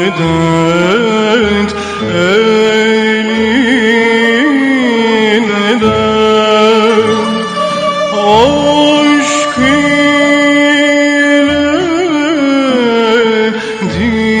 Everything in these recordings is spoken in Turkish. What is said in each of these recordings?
Vahdet elinden Aşk ile divane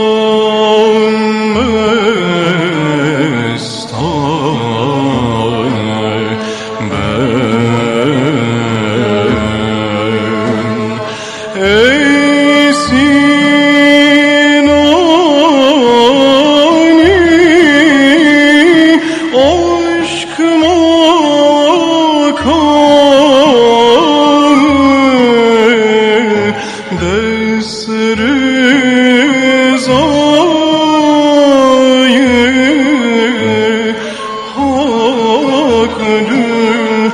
Desri zayı hak dürü